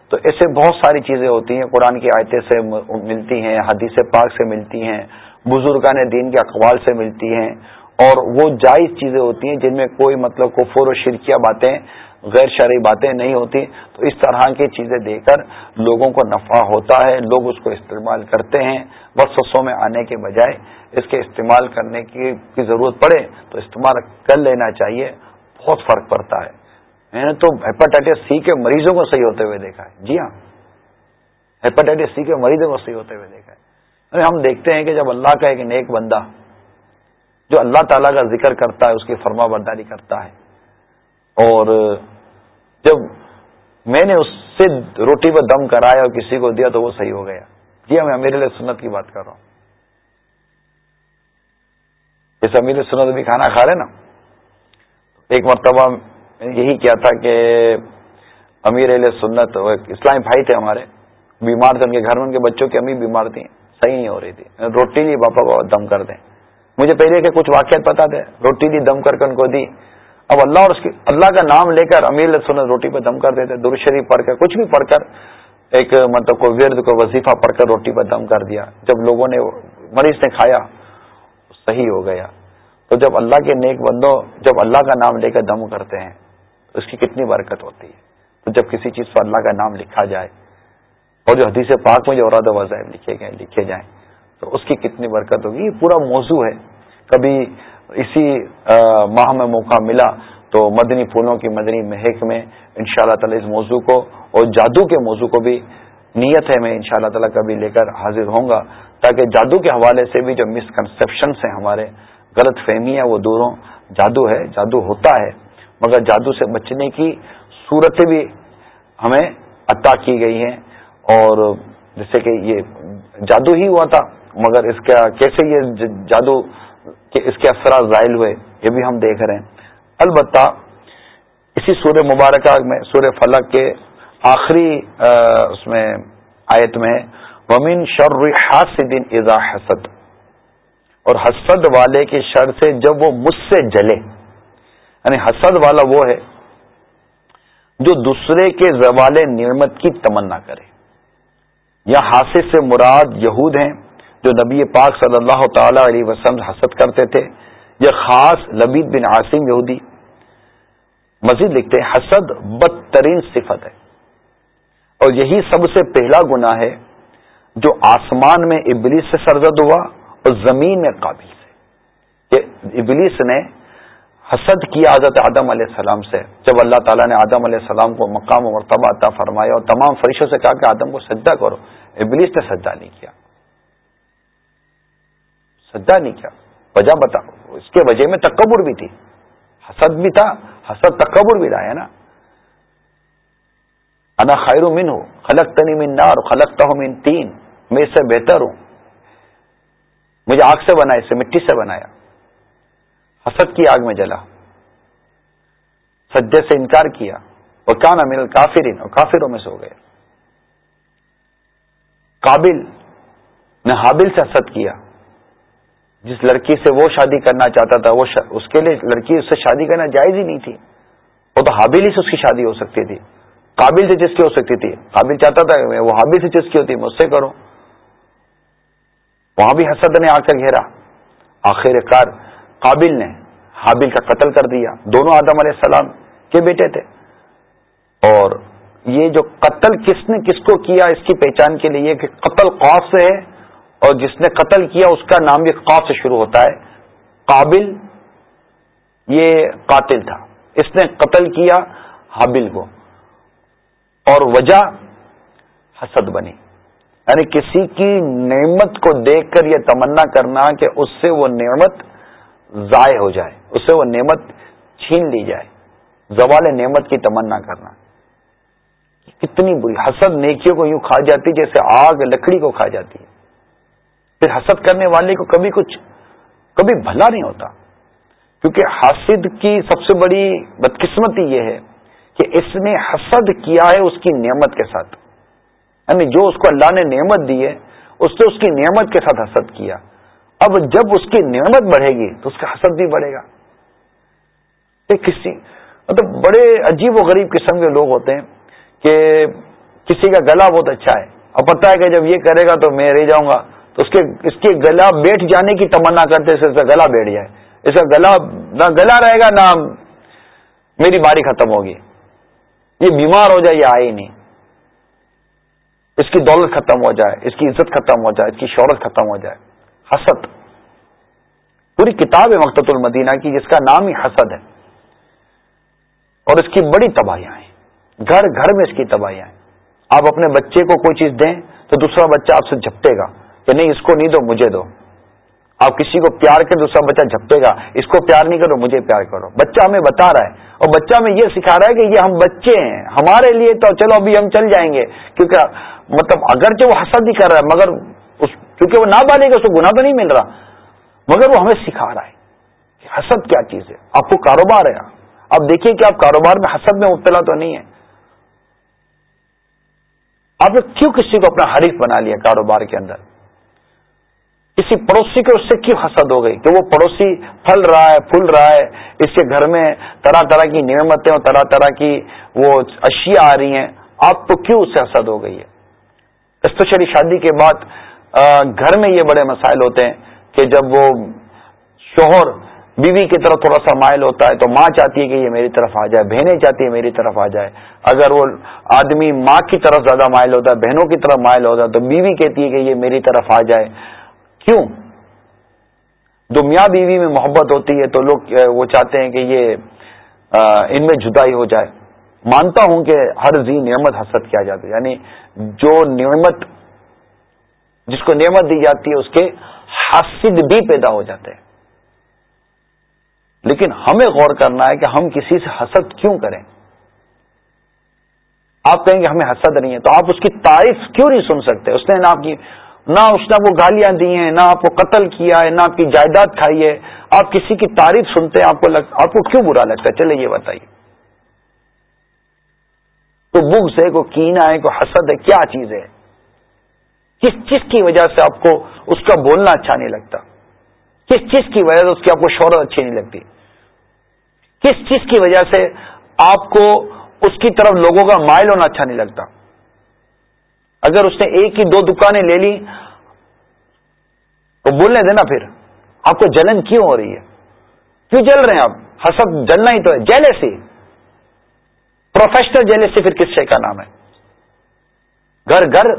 تو ایسے بہت ساری چیزیں ہوتی ہیں، قرآن کی آیتیں سے ملتی ہیں، حدیث پاک سے ملتی ہیں۔ بزرگان دین کے اقوال سے ملتی ہیں اور وہ جائز چیزیں ہوتی ہیں جن میں کوئی مطلب کفر و شرکیہ باتیں، غیر شرعی باتیں نہیں ہوتی۔ تو اس طرح کی چیزیں دے کر لوگوں کو نفع ہوتا ہے، لوگ اس کو استعمال کرتے ہیں۔ برسوں میں آنے کے بجائے اس کے استعمال کرنے کی ضرورت پڑے تو استعمال کر لینا چاہیے۔ بہت فرق پڑتا ہے۔ میں نے تو ہیپاٹائٹس سی کے مریضوں کو صحیح ہوتے ہوئے دیکھا ہے۔ جی ہاں۔ ہیپاٹائٹس سی کے مریضوں کو صحیح ہوتے ہوئے دیکھا ہے۔ ہم دیکھتے ہیں کہ جب اللہ کا ایک نیک بندہ جو اللہ تعالیٰ کا ذکر کرتا ہے، اس کی فرما برداری کرتا ہے۔ اور جب میں نے اس سے روٹی پہ دم کرایا اور کسی کو دیا تو وہ صحیح ہو گیا۔ جی ہاں، میں میرے لیے سنت کی بات کر رہا ہوں۔ جیسے امیر سنت بھی کھانا کھا رہے نا، ایک مرتبہ یہی کیا تھا کہ امیر علیہ سنت اسلامی بھائی تھے ہمارے، بیمار تھے، ان کے گھر میں ان کے بچوں کی امی بیمار تھیں۔ صحیح نہیں ہو رہی تھی۔ روٹی لی باپا کو دم کر دیں۔ مجھے پہلے کے کچھ واقعات پتا تھے روٹی لی دم کر کے ان کو دی۔ اب اللہ اور اس کی اللہ کا نام لے کر امیر سنت روٹی پہ دم کر دیتے۔ درشری پڑھ کر، کچھ بھی پڑھ کر، ایک مطلب کوئی ورد کو وظیفہ پڑھ کر روٹی پہ دم کر دیا۔ جب لوگوں نے مریض نے کھایا، صحیح ہو گیا۔ تو جب اللہ کے نیک بندوں، جب اللہ کا نام لے کر دم کرتے ہیں اس کی کتنی برکت ہوتی ہے۔ تو جب کسی چیز پر اللہ کا نام لکھا جائے اور جو حدیث پاک میں جو اوراد وظائف لکھے گئے لکھے جائیں، تو اس کی کتنی برکت ہوگی؟ یہ پورا موضوع ہے۔ کبھی اسی ماہ میں موقع ملا تو مدنی پھولوں کی مدنی مہک میں ان شاء اللہ تعالی اس موضوع کو اور جادو کے موضوع کو بھی نیت ہے، میں ان شاء اللہ تعالیٰ کبھی لے کر حاضر ہوں گا۔ تاکہ جادو کے حوالے سے بھی جو مسکنسپشنس ہیں ہمارے، غلط فہمی ہے، وہ دور ہوں۔ جادو ہے، جادو ہوتا ہے، مگر جادو سے بچنے کی صورتیں بھی ہمیں عطا کی گئی ہیں۔ اور جیسے کہ یہ جادو ہی ہوا تھا، مگر اس کا کیسے یہ جادو کہ اس کے اثرات ظاہر ہوئے، یہ بھی ہم دیکھ رہے ہیں۔ البتہ اسی سورہ مبارکہ میں، سورہ فلق کے آخری اس میں، آیت میں ومن شر حاسد اذا حسد۔ اور حسد والے کے شر سے جب وہ مجھ سے جلے۔ یعنی حسد والا وہ ہے جو دوسرے کے زوال نعمت کی تمنا کرے۔ یا حاصل سے مراد یہود ہیں جو نبی پاک صلی اللہ تعالی علیہ وسلم حسد کرتے تھے یہ خاص لبید بن عاصم یہودی۔ مزید لکھتے ہیں، حسد بدترین صفت ہے۔ اور یہی سب سے پہلا گنا ہے جو آسمان میں ابلیس سے سرزد ہوا اور زمین میں قابل سے کہ ابلیس نے حسد کیا حضرت آدم علیہ السلام سے، جب اللہ تعالیٰ نے آدم علیہ السلام کو مقام و مرتبہ عطا فرمایا اور تمام فرشوں سے کہا کہ آدم کو سجدہ کرو، ابلیس نے سجدہ نہیں کیا۔ سجدہ نہیں کیا۔ وجہ بتا، اس کے وجہ میں تکبر بھی تھی۔ حسد بھی تھا، حسد تکبر بھی رہا ہے نا۔ انا خیر من ہوں خلق تنی من نار خلق من تین۔ میں اس سے بہتر ہوں۔ مجھے آگ سے بنایا، اسے مٹی سے بنایا۔ حسد کی آگ میں جلا۔ سجے سے انکار کیا۔ اور کیا نہ کافرین اور کافروں میں سے ہو گیا قابل نے حابل سے حسد کیا۔ جس لڑکی سے وہ شادی کرنا چاہتا تھا، وہ شا... اس کے لیے لڑکی اس سے شادی کرنا جائز ہی نہیں تھی۔ وہ تو حابل ہی سے اس کی شادی ہو سکتی تھی۔ قابل سے جس کی ہو سکتی تھی۔ قابل چاہتا تھا وہ حابل سے جس کی ہوتی، مجھ سے کرو۔ وہاں بھی حسد نے آ کر گھیرا۔ آخر کار قابل نے حابل کا قتل کر دیا۔ دونوں آدم علیہ السلام کے بیٹے تھے۔ اور یہ جو قتل کس نے کس کو کیا، اس کی پہچان کے لیے کہ قتل قوف سے ہے، اور جس نے قتل کیا اس کا نام بھی قوف سے شروع ہوتا ہے۔ قابل یہ قاتل تھا۔ اس نے قتل کیا حابل کو۔ اور وجہ حسد بنی۔ یعنی کسی کی نعمت کو دیکھ کر یہ تمنا کرنا کہ اس سے وہ نعمت ضائع ہو جائے، اس سے وہ نعمت چھین لی جائے۔ زوال نعمت کی تمنا کرنا۔ کتنی بری، حسد نیکیوں کو یوں کھا جاتی جیسے آگ لکڑی کو کھا جاتی ہے۔ پھر حسد کرنے والے کو کبھی کچھ، کبھی بھلا نہیں ہوتا۔ کیونکہ حاسد کی سب سے بڑی بدقسمتی یہ ہے کہ اس نے حسد کیا ہے اس کی نعمت کے ساتھ۔ یعنی جو اس کو اللہ نے نعمت دی ہے، اس نے اس کی نعمت کے ساتھ حسد کیا۔ اب جب اس کی نعمت بڑھے گی تو اس کا حسد بھی بڑھے گا۔ کسی مطلب بڑے عجیب و غریب قسم کے لوگ ہوتے ہیں کہ کسی کا گلا بہت اچھا ہے۔ اب پتا ہے کہ جب یہ کرے گا تو میں رہ جاؤں گا۔ تو اس کے اس کے گلا بیٹھ جانے کی تمنا کرتے اس کا گلا بیٹھ جائے۔ اس کا گلا نہ گلا رہے گا، نہ میری باری ختم ہوگی۔ یہ بیمار ہو جائے، یہ آئے ہی نہیں۔ اس کی دولت ختم ہو جائے، اس کی عزت ختم ہو جائے، اس کی شہرت ختم ہو جائے۔ حسد۔ پوری کتاب ہے مقت المدینہ کی جس کا نام ہی حسد ہے۔ اور اس کی بڑی تباہیاں ہیں۔ گھر گھر میں اس کی تباہیاں ہیں۔ آپ اپنے بچے کو کوئی چیز دیں تو دوسرا بچہ آپ سے جھپٹے گا کہ نہیں، اس کو نہیں دو، مجھے دو۔ آپ کسی کو پیار کے دوسرا بچہ جھپٹے گا۔ اس کو پیار نہیں کرو، مجھے پیار کرو۔ بچہ ہمیں بتا رہا ہے۔ اور بچہ ہمیں یہ سکھا رہا ہے کہ یہ ہم بچے ہیں، ہمارے لیے تو چلو ابھی ہم چل جائیں گے۔ کیونکہ مطلب اگرچہ وہ حسد ہی کر رہا ہے، مگر کیونکہ وہ نہ بالے اس کو گنا تو نہیں مل رہا۔ مگر وہ ہمیں سکھا رہا ہے کہ حسد کیا چیز ہے۔ آپ کو کاروبار ہے۔ آپ دیکھیے کہ آپ کاروبار میں حسد میں مبتلا تو نہیں ہے آپ نے کیوں کسی کو اپنا حریف بنا لیا کاروبار کے اندر؟ کسی پڑوسی کے اس سے کیوں حسد ہو گئی کہ وہ پڑوسی پھل رہا ہے، پھول رہا ہے، اس کے گھر میں طرح طرح کی نعمتیں اور طرح طرح کی وہ اشیاء آ رہی ہیں۔ آپ کو کیوں اس سے حسد ہو گئی ہے؟ اسپیشلی شادی کے بعد گھر میں یہ بڑے مسائل ہوتے ہیں کہ جب وہ شوہر بیوی کی طرف تھوڑا سا مائل ہوتا ہے تو ماں چاہتی ہے کہ یہ میری طرف آ جائے، بہنیں چاہتی ہے میری طرف آ جائے۔ اگر وہ آدمی ماں کی طرف زیادہ مائل ہوتا ہے، بہنوں کی طرف مائل ہوتا ہے، تو بیوی کہتی ہے کہ یہ میری طرف آ جائے۔ کیوں؟ جو میاں بیوی میں محبت ہوتی ہے تو لوگ وہ چاہتے ہیں کہ یہ ان میں جدائی ہو جائے۔ مانتا ہوں کہ ہر زی نعمت حسد کیا جاتا ہے۔ یعنی جو نعمت جس کو نعمت دی جاتی ہے، اس کے حاسد بھی پیدا ہو جاتے ہیں۔ لیکن ہمیں غور کرنا ہے کہ ہم کسی سے حسد کیوں کریں؟ آپ کہیں گے ہمیں حسد نہیں ہے، تو آپ اس کی تعریف کیوں نہیں سن سکتے؟ اس نے نہ آپ کی نہ اس نے آپ کو گالیاں دی ہیں، نہ آپ کو قتل کیا ہے، نہ آپ کی جائیداد کھائی ہے۔ آپ کسی کی تعریف سنتے ہیں، آپ کو لگ... آپ کو کیوں برا لگتا ہے؟ چلے، یہ بتائیے۔ تو بگ سے کو کینا ہے کو حسد ہے، کیا چیز ہے؟ کس چیز کی وجہ سے آپ کو اس کا بولنا اچھا نہیں لگتا؟ کس چیز کی وجہ سے اس کی آپ کو شہرت اچھی نہیں لگتی؟ کس چیز کی وجہ سے آپ کو اس کی طرف لوگوں کا مائل ہونا اچھا نہیں لگتا؟ اگر اس نے ایک ہی دو دکانیں لے لی تو بولنے دینا پھر، آپ کو جلن کیوں ہو رہی ہے؟ کیوں جل رہے ہیں آپ؟ حسب جلنا ہی تو ہے جیلسی پروفیشنل جیلسی پھر کس شے کا نام ہے؟ گھر گھر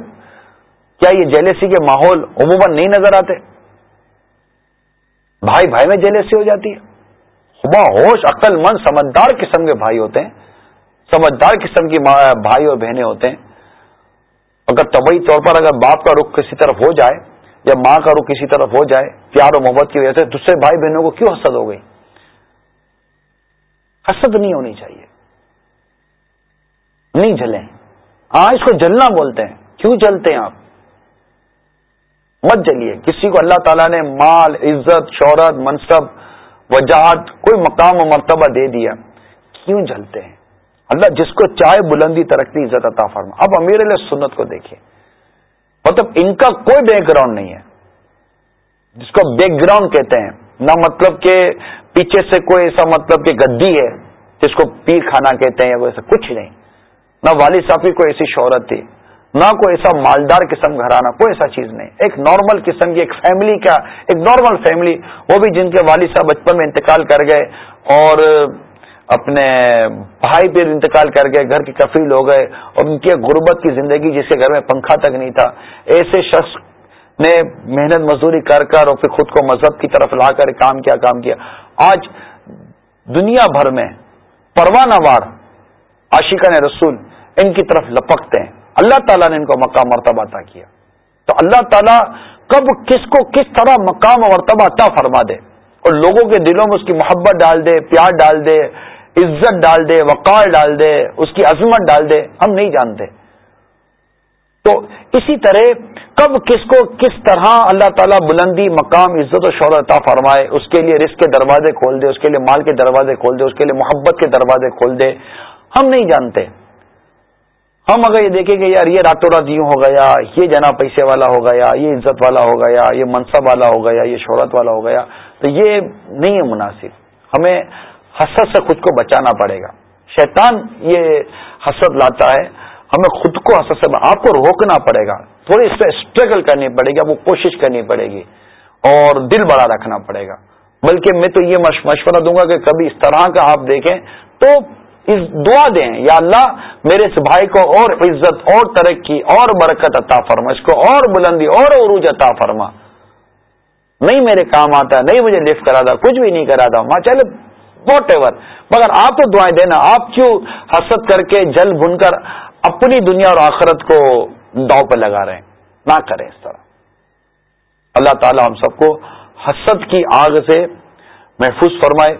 کیا یہ جیلسی کے ماحول عموماً نہیں نظر آتے؟ بھائی بھائی میں جیلسی ہو جاتی ہے۔ خبا ہوش، عقل مند سمجھدار قسم کے بھائی ہوتے ہیں۔ سمجھدار قسم کی بھائی اور بہنیں ہوتے ہیں۔ اگر طبی طور پر اگر باپ کا رخ کسی طرف ہو جائے یا ماں کا رخ کسی طرف ہو جائے، پیار و محبت کی وجہ سے دوسرے بھائی بہنوں کو کیوں حسد ہو گئی؟ حسد نہیں ہونی چاہیے۔ نہیں جلیں۔ ہاں اس کو جلنا بولتے ہیں۔ کیوں جلتے ہیں آپ؟ مت جلیے کسی کو اللہ تعالیٰ نے مال، عزت، شہرت، منصب، وجاہت، کوئی مقام و مرتبہ دے دیا، کیوں جلتے ہیں؟ اللہ جس کو چاہے بلندی، ترقی، عزت عطا فرما۔ اب امیر علیہ سنت کو دیکھیں مطلب ان کا کوئی بیک گراؤنڈ نہیں ہے۔ جس کو بیک گراؤنڈ کہتے ہیں، نہ مطلب کہ پیچھے سے کوئی ایسا مطلب کہ گدی ہے، جس کو پیر کھانا کہتے ہیں یا کچھ نہیں۔ نہ والد صاحب کی کوئی ایسی شہرت تھی۔ نہ کوئی ایسا مالدار قسم گھرانا کوئی ایسا چیز نہیں۔ ایک نارمل قسم کی، ایک فیملی کا، ایک نارمل فیملی وہ بھی جن کے والد صاحب بچپن میں انتقال کر گئے اور اپنے بھائی پھر انتقال کر گئے، گھر کی کفیل ہو گئے اور ان کی غربت کی زندگی جس کے گھر میں پنکھا تک نہیں تھا۔ ایسے شخص نے محنت مزدوری کر کر اور پھر خود کو مذہب کی طرف لا کر کام کیا کام کیا۔ آج دنیا بھر میں پروانہ وار عاشقہ نے رسول ان کی طرف لپکتے ہیں۔ اللہ تعالیٰ نے ان کو مقام مرتبہ عطا کیا۔ تو اللہ تعالیٰ کب کس کو کس طرح مقام مرتبہ عطا فرما دے۔ اور لوگوں کے دلوں میں اس کی محبت ڈال دے، پیار ڈال دے، عزت ڈال دے، وقار ڈال دے، اس کی عظمت ڈال دے۔ ہم نہیں جانتے۔ تو اسی طرح کب کس کو کس طرح اللہ تعالیٰ بلندی، مقام، عزت و شہرت فرمائے۔ اس کے لیے رزق کے دروازے کھول دے، اس کے لیے مال کے دروازے کھول دے، اس کے لیے محبت کے دروازے کھول دے۔ ہم نہیں جانتے۔ ہم اگر یہ دیکھیں گے یار یہ راتوں رات یوں ہو گیا، یہ جنا پیسے والا ہو گیا، یہ عزت والا ہو گیا، یہ منصب والا ہو گیا، یہ شہرت والا ہو گیا، تو یہ نہیں ہے مناسب۔ ہمیں حسد سے خود کو بچانا پڑے گا۔ شیطان یہ حسد لاتا ہے، ہمیں خود کو حسد سے، آپ کو روکنا پڑے گا۔ تھوڑی اس پہ اسٹرگل کرنی پڑے گی، آپ کو کوشش کرنی پڑے گی اور دل بڑا رکھنا پڑے گا۔ بلکہ میں تو یہ مشورہ دوں گا کہ کبھی اس طرح کا آپ دیکھیں تو دعا دیں، یا اللہ میرے اس بھائی کو اور عزت، اور ترقی، اور برکت عطا فرما اس کو اور بلندی، اور عروج عطا فرما۔ نہیں میرے کام آتا، نہیں مجھے لفٹ کرا تھا کچھ بھی نہیں کرا تھا ماں چلے واٹ ایور مگر آپ تو دعائیں دینا، آپ کیوں حسد کر کے جل بھن کر اپنی دنیا اور آخرت کو داؤ پہ لگا رہے ہیں؟ نہ کریں اس طرح۔ اللہ تعالی ہم سب کو حسد کی آگ سے محفوظ فرمائے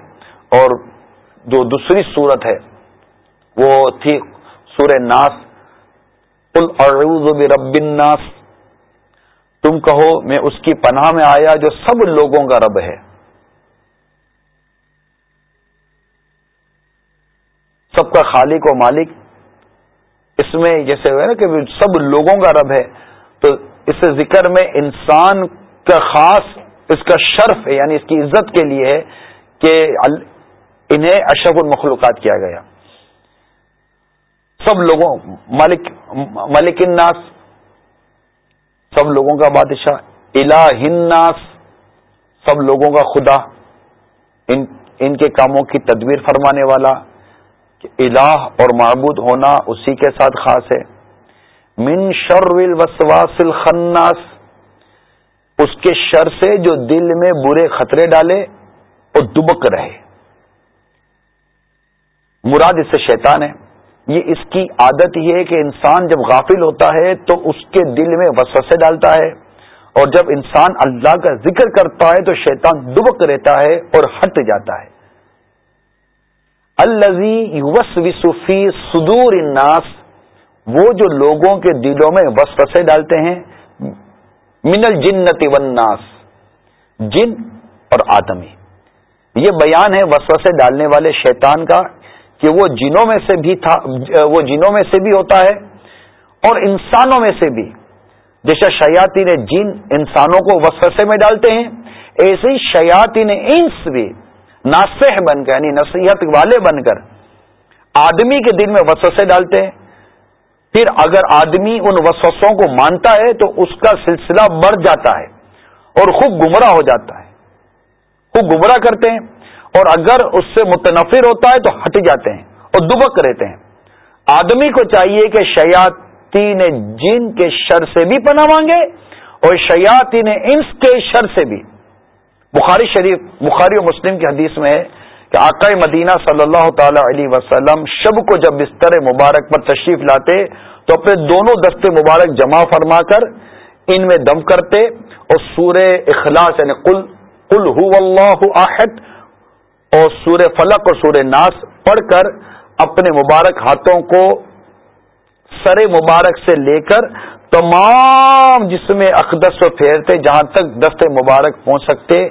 اور جو دوسری صورت ہے وہ تھی سورہ ناس۔ قل اعوذ برب الناس۔ تم کہو، میں اس کی پناہ میں آیا جو سب لوگوں کا رب ہے۔ سب کا خالق و مالک۔ اس میں جیسے نا کہ سب لوگوں کا رب ہے، تو اس ذکر میں انسان کا خاص اس کا شرف ہے یعنی اس کی عزت کے لیے ہے کہ انہیں اشرف المخلوقات کیا گیا۔ سب لوگوں ملک ملک الناس، سب لوگوں کا بادشاہ، الہ الناس، سب لوگوں کا خدا، ان ان کے کاموں کی تدبیر فرمانے والا، کہ الہ اور معبود ہونا اسی کے ساتھ خاص ہے۔ من شر الوسواس الخناس، اس کے شر سے جو دل میں برے خطرے ڈالے اور دبک رہے۔ مراد اس سے شیطان ہے۔ یہ اس کی عادت یہ ہے کہ انسان جب غافل ہوتا ہے تو اس کے دل میں وسوسے ڈالتا ہے اور جب انسان اللہ کا ذکر کرتا ہے تو شیطان دبک رہتا ہے اور ہٹ جاتا ہے۔ الزی یوس وسفی سدور اناس وہ جو لوگوں کے دلوں میں وسوسے ڈالتے ہیں من الجنت والناس، جن اور آدمی۔ یہ بیان ہے وسوسے ڈالنے والے شیطان کا۔ کہ وہ جنوں میں سے بھی تھا، وہ جنوں میں سے بھی ہوتا ہے اور انسانوں میں سے بھی۔ جیسے شیاتی نے جن انسانوں کو وسوسے میں ڈالتے ہیں، ایسے ہی شیاتی نے انس بھی ناسح بن کر یعنی نصیحت والے بن کر آدمی کے دل میں وسوسے ڈالتے ہیں۔ پھر اگر آدمی ان وسوسوں کو مانتا ہے تو اس کا سلسلہ بڑھ جاتا ہے اور خوب گمراہ ہو جاتا ہے۔ خوب گمراہ کرتے ہیں۔ اور اگر اس سے متنفر ہوتا ہے تو ہٹ جاتے ہیں اور دبک رہتے ہیں۔ آدمی کو چاہیے کہ شیاتی نے جن کے شر سے بھی پناہ مانگے اور شیاتی نے انس کے شر سے بھی۔ بخاری شریف، بخاری و مسلم کی حدیث میں ہے کہ آقا مدینہ صلی اللہ تعالی علیہ وسلم شب کو جب بستر مبارک پر تشریف لاتے تو اپنے دونوں دستے مبارک جمع فرما کر ان میں دم کرتے اور سورہ اخلاص یعنی قل قل هو اللہ آحد اور سورہ فلق اور سورہ ناس پڑھ کر اپنے مبارک ہاتھوں کو سر مبارک سے لے کر تمام جس میں اقدس و پھیرتے جہاں تک دست مبارک پہنچ سکتے،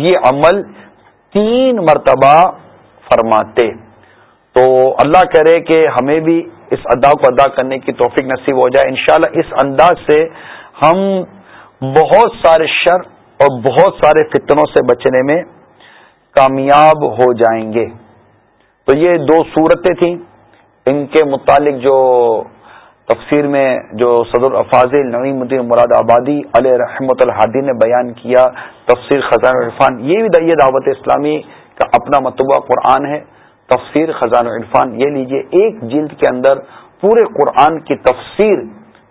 یہ عمل تین مرتبہ فرماتے۔ تو اللہ کرے کہ ہمیں بھی اس ادا کو ادا کرنے کی توفیق نصیب ہو جائے۔ انشاءاللہ اس انداز سے ہم بہت سارے شر اور بہت سارے فتنوں سے بچنے میں کامیاب ہو جائیں گے۔ تو یہ دو صورتیں تھیں۔ ان کے متعلق جو تفسیر میں جو صدر افاظل نعیم الدین مراد آبادی علیہ رحمۃ الحادی نے بیان کیا، تفسیر خزان عرفان، یہ بھی یہ دعوت اسلامی کا اپنا متبہ قرآن ہے۔ تفسیر خزان عرفان، یہ لیجیے ایک جلد کے اندر پورے قرآن کی تفسیر،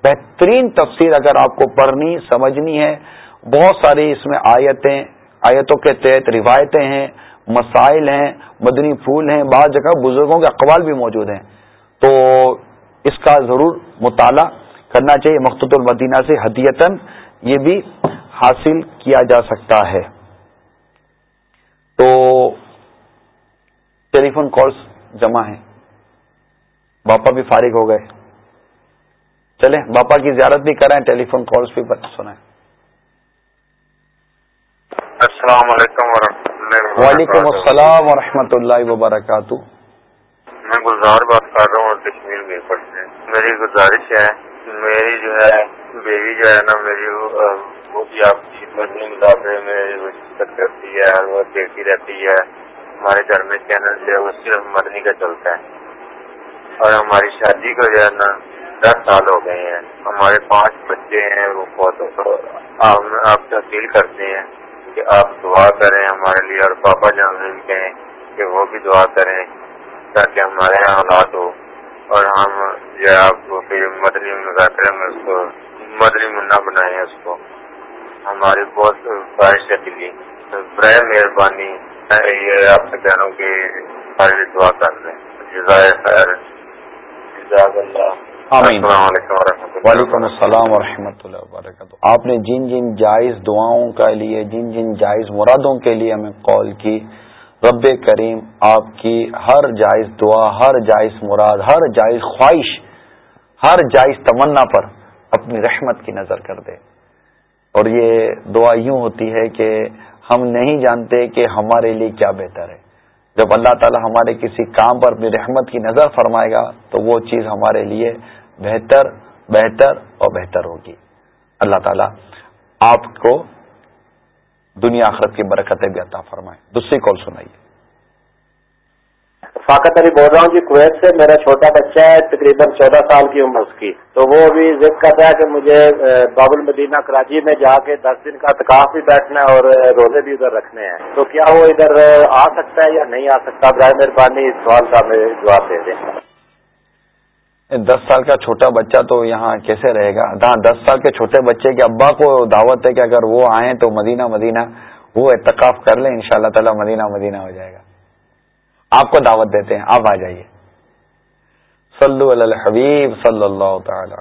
بہترین تفسیر اگر آپ کو پڑھنی، سمجھنی ہے، بہت ساری اس میں آیتیں آیتوں کے تحت روایتیں ہیں، مسائل ہیں، مدنی پھول ہیں، بعض جگہ بزرگوں کے اقوال بھی موجود ہیں۔ تو اس کا ضرور مطالعہ کرنا چاہیے مختص المدینہ سے حدیتن یہ بھی حاصل کیا جا سکتا ہے۔ تو ٹیلی فون کالس جمع ہیں۔ باپا بھی فارغ ہو گئے۔ چلیں، باپا کی زیارت بھی کریں، ٹیلی فون کالس بھی سنیں السلام علیکم ورحمۃ اللہ وعلیکم السلام ورحمۃ اللہ وبرکاتہ۔ میں گلزار بات کر رہا ہوں کشمیر میں سے میری گزارش ہے میری جو ہے بیوی جو ہے نا میری وہ بھی آپ کی مرضی مطابق میں کرتی ہے اور وہ دیکھتی رہتی ہے۔ ہمارے گھر میں چینل جو ہے وہ صرف مرنی کا چلتا ہے۔ اور ہماری شادی کو جو ہے نا دس سال ہو گئے ہیں۔ ہمارے پانچ بچے ہیں وہ بہت آپ تحصیل کرتے ہیں۔ کہ آپ دعا کریں ہمارے لیے اور پاپا جان بھی کہیں کہ وہ بھی دعا کریں تاکہ ہمارے یہاں حالات ہو اور ہم جو ہے آپ کو پھر مدنی مذاکرے میں اس کو مدنی منا بنائیں اس کو۔ ہماری بہت خواہش ہے دلی جی، برائے مہربانی یہ آپ سے کہہ رہا ہوں کہ ہمارے لیے دعا کر دیں۔ جزائے خیر۔ جزاک اللہ۔ السلام علیکم اللہ. وعلیکم السلام ورحمۃ اللہ وبرکاتہ. آپ نے جن جن جائز دعاؤں کے لیے جن جن جائز مرادوں کے لیے ہمیں کال کی رب کریم آپ کی ہر جائز دعا ہر جائز مراد ہر جائز خواہش ہر جائز تمنا پر اپنی رحمت کی نظر کر دے۔ اور یہ دعا یوں ہوتی ہے کہ ہم نہیں جانتے کہ ہمارے لیے کیا بہتر ہے۔ جب اللہ تعالی ہمارے کسی کام پر اپنی رحمت کی نظر فرمائے گا، تو وہ چیز ہمارے لیے بہتر بہتر اور بہتر ہوگی۔ اللہ تعالیٰ آپ کو دنیا آخرت کی برکتیں بھی عطا فرمائے۔ دوسری کال سنائیے۔ فاقت علی بول رہا ہوں جی کویت سے میرا چھوٹا بچہ ہے، تقریباً چودہ سال کی عمر اس کی۔ تو وہ ابھی ضد کرتا ہے کہ مجھے باب المدینہ کراچی میں جا کے دس دن کا تکاف بھی بیٹھنا ہے اور روزے بھی ادھر رکھنے ہیں۔ تو کیا وہ ادھر، آ سکتا ہے یا نہیں آ سکتا؟ برائے مہربانی اس سوال کا میں جواب دے دیں۔ دس سال کا چھوٹا بچہ تو یہاں کیسے رہے گا؟ ہاں دس سال کے چھوٹے بچے کے ابا کو دعوت ہے کہ اگر وہ آئیں تو مدینہ مدینہ وہ اعتکاف کر لیں ان شاء اللہ تعالی مدینہ مدینہ ہو جائے گا۔ آپ کو دعوت دیتے ہیں آپ آ جائیے۔ صلو علی الحبیب صلی اللہ تعالی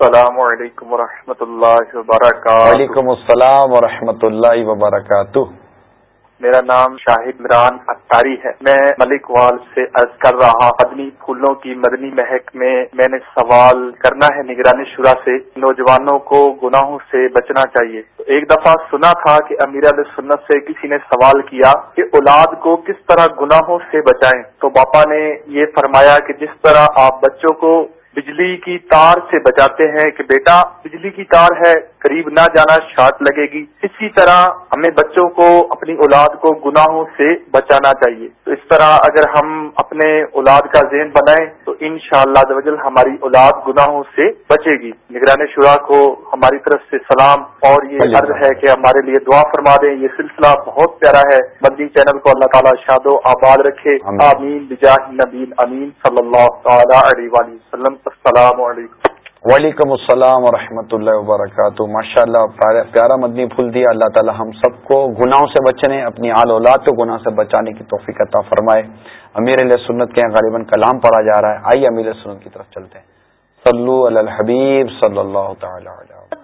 السلام علیکم و اللہ وبرکاتہ۔ وعلیکم السلام و اللہ وبرکاتہ۔ میرا نام شاہد عمران اتاری ہے۔ میں ملک وال سے عرض کر رہا مدنی پھولوں کی مدنی مہک میں میں نے سوال کرنا ہے۔ نگرانی شورا سے نوجوانوں کو گناہوں سے بچنا چاہیے۔ ایک دفعہ سنا تھا کہ امیر علیہ سنت سے کسی نے سوال کیا کہ اولاد کو کس طرح گناہوں سے بچائیں؟ تو باپا نے یہ فرمایا کہ جس طرح آپ بچوں کو بجلی کی تار سے بچاتے ہیں کہ بیٹا بجلی کی تار ہے قریب نہ جانا شارٹ لگے گی۔ اسی طرح ہمیں بچوں کو اپنی اولاد کو گناہوں سے بچانا چاہیے۔ تو اس طرح اگر ہم اپنے اولاد کا ذہن بنائیں تو ان شاء اللہ ہماری اولاد گناہوں سے بچے گی۔ نگران شورا کو ہماری طرف سے سلام۔ اور یہ عرض ہے کہ ہمارے لیے دعا فرما دیں۔ یہ سلسلہ بہت پیارا ہے۔ مدنی چینل کو اللہ تعالیٰ شاد و آباد رکھے۔ آمین۔ بجاہ نبین امین صلی اللہ تعالی علیہ وسلم۔ السلام علیکم. وعلیکم السلام ورحمۃ اللہ وبرکاتہ. ماشاء اللہ پیارا مدنی پھول دیا، اللہ تعالی ہم سب کو گناہوں سے بچنے، اپنی آل اولاد کو گناہ سے بچانے کی توفیق عطا فرمائے۔ امیر علیہ سنت کے غالباً کلام پڑھا جا رہا ہے۔ آئیے امیر سنت کی طرف چلتے ہیں۔ صلو علی الحبیب صلی اللہ تعالی علیہ